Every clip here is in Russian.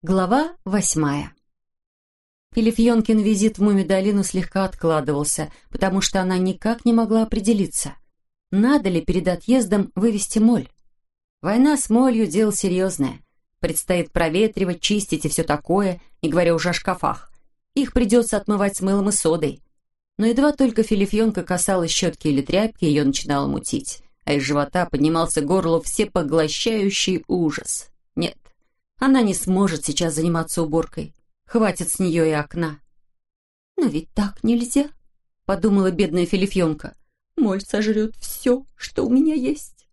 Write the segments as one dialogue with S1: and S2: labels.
S1: Глава восьмая. Филифьонкин визит в Мумидолину слегка откладывался, потому что она никак не могла определиться, надо ли перед отъездом вывести моль. Война с молью – дело серьезное. Предстоит проветривать, чистить и все такое, не говоря уже о шкафах. Их придется отмывать с мылом и содой. Но едва только Филифьонка касалась щетки или тряпки, ее начинало мутить, а из живота поднимался горло всепоглощающий ужас. Нет, она не сможет сейчас заниматься уборкой. Хватит с нее и окна. «Но ведь так нельзя», — подумала бедная Филифьонка. «Моль сожрет все, что у меня есть».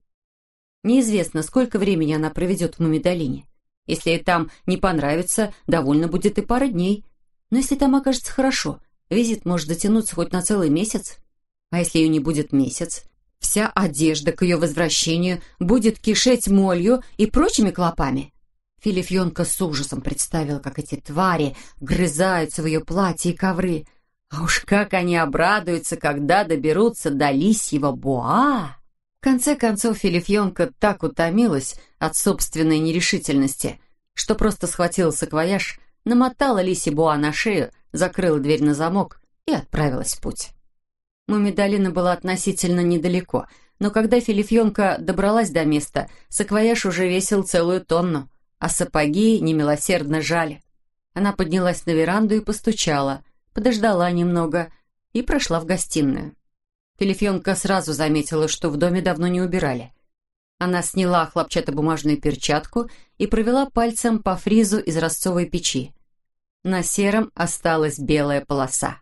S1: Неизвестно, сколько времени она проведет в Мумидолине. Если ей там не понравится, довольно будет и пара дней. Но если там окажется хорошо, визит может затянуться хоть на целый месяц. А если ее не будет месяц, вся одежда к ее возвращению будет кишеть молью и прочими клопами. Филифьонка с ужасом представила, как эти твари грызаются в ее платье и ковры. А уж как они обрадуются, когда доберутся до лисьего буа! В конце концов, Филифьонка так утомилась от собственной нерешительности, что просто схватила саквояж, намотала лисий буа на шею, закрыла дверь на замок и отправилась в путь. Мумидалина была относительно недалеко, но когда Филифьонка добралась до места, саквояж уже весил целую тонну а сапоги немилосердно жали. Она поднялась на веранду и постучала, подождала немного и прошла в гостиную. Филифьонка сразу заметила, что в доме давно не убирали. Она сняла хлопчатобумажную перчатку и провела пальцем по фризу из ростовой печи. На сером осталась белая полоса.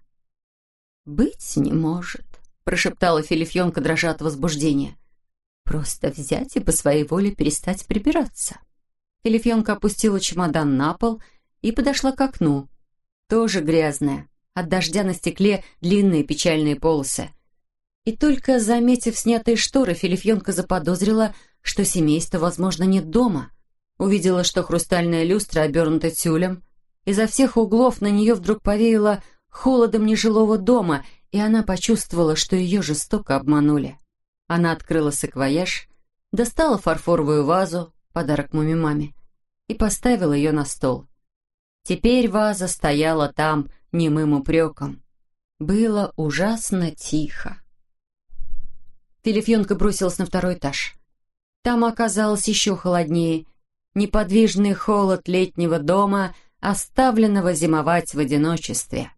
S1: «Быть не может», — прошептала Филифьонка, дрожа от возбуждения. «Просто взять и по своей воле перестать прибираться». Филифьонка опустила чемодан на пол и подошла к окну. Тоже грязное. От дождя на стекле длинные печальные полосы. И только заметив снятые шторы, Филифьонка заподозрила, что семейства, возможно, нет дома. Увидела, что хрустальная люстра обернута тюлем. Изо всех углов на нее вдруг повеяло холодом нежилого дома, и она почувствовала, что ее жестоко обманули. Она открыла саквояж, достала фарфоровую вазу, подарок муми-маме, и поставил ее на стол. Теперь ваза стояла там немым упреком. Было ужасно тихо. Филифьонка бросилась на второй этаж. Там оказалось еще холоднее. Неподвижный холод летнего дома, оставленного зимовать в одиночестве.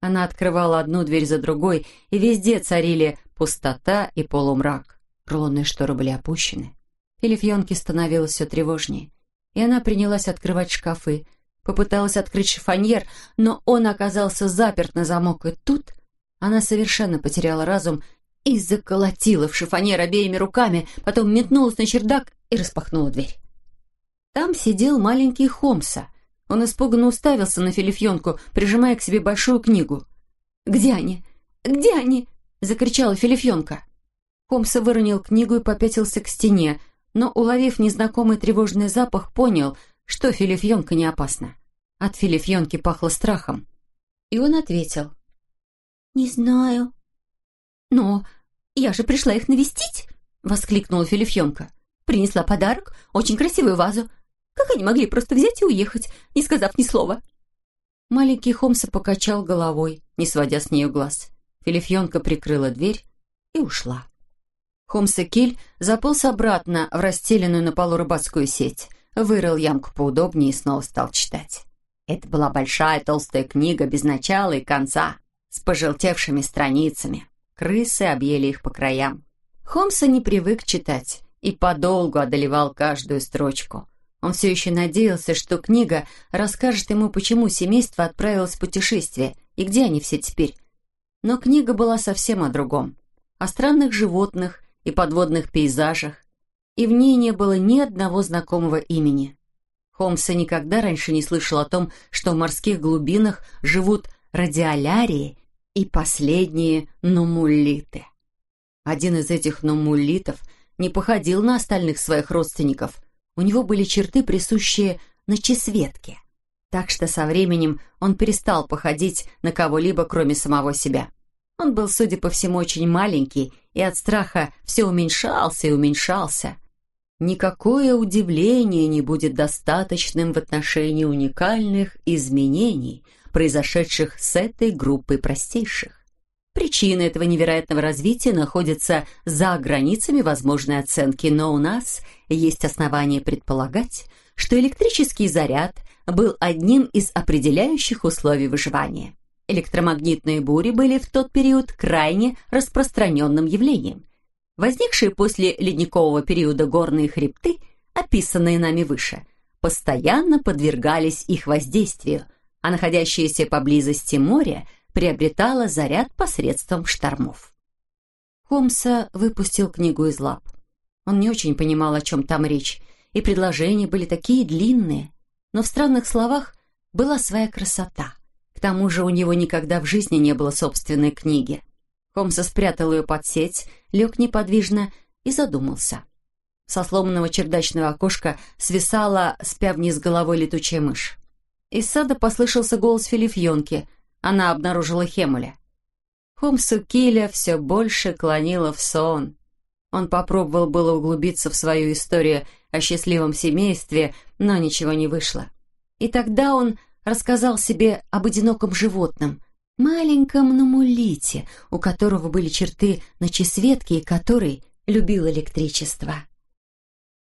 S1: Она открывала одну дверь за другой, и везде царили пустота и полумрак. Рулонные шторы были опущены. Элифьонке становилось все тревожнее, и она принялась открывать шкафы. Попыталась открыть шифоньер, но он оказался заперт на замок, и тут она совершенно потеряла разум и заколотила в шифоньер обеими руками, потом метнулась на чердак и распахнула дверь. Там сидел маленький Хомса. Он испуганно уставился на Филифьонку, прижимая к себе большую книгу. «Где они? Где они?» — закричала Филифьонка. Хомса выронил книгу и попятился к стене, но, уловив незнакомый тревожный запах, понял, что филифьонка не опасна. От филифьонки пахло страхом. И он ответил. «Не знаю». «Но я же пришла их навестить!» — воскликнула филифьонка. «Принесла подарок, очень красивую вазу. Как они могли просто взять и уехать, не сказав ни слова?» Маленький Хомса покачал головой, не сводя с нее глаз. Филифьонка прикрыла дверь и ушла. Хомс и Киль заполз обратно в расстеленную на полу рыбацкую сеть, вырыл ямку поудобнее и снова стал читать. Это была большая толстая книга без начала и конца, с пожелтевшими страницами. Крысы объели их по краям. Хомса не привык читать и подолгу одолевал каждую строчку. Он все еще надеялся, что книга расскажет ему, почему семейство отправилось в путешествие и где они все теперь. Но книга была совсем о другом. О странных животных и подводных пейзажах, и в ней не было ни одного знакомого имени. Холмса никогда раньше не слышал о том, что в морских глубинах живут радиолярии и последние нумуллиты. Один из этих нумуллитов не походил на остальных своих родственников. У него были черты, присущие ночесветке. Так что со временем он перестал походить на кого-либо, кроме самого себя. Он был, судя по всему, очень маленький и от страха все уменьшался и уменьшался. Никакое удивление не будет достаточным в отношении уникальных изменений, произошедших с этой группой простейших. Причины этого невероятного развития находятся за границами возможной оценки, но у нас есть основания предполагать, что электрический заряд был одним из определяющих условий выживания. Электромагнитные бури были в тот период крайне распространенным явлением. Возникшие после ледникового периода горные хребты, описанные нами выше, постоянно подвергались их воздействию, а находящееся поблизости море приобретала заряд посредством штормов. Холмса выпустил книгу из лап. Он не очень понимал, о чем там речь, и предложения были такие длинные, но в странных словах была своя красота. К тому же у него никогда в жизни не было собственной книги. Холмса спрятал ее под сеть, лег неподвижно и задумался. Со сломанного чердачного окошка свисала, спя вниз головой, летучая мышь. Из сада послышался голос Филифьонки — она обнаружила Хемуля. Холмсу Киля все больше клонило в сон. Он попробовал было углубиться в свою историю о счастливом семействе, но ничего не вышло. И тогда он рассказал себе об одиноком животном, маленьком намулите, у которого были черты ночесветки и который любил электричество.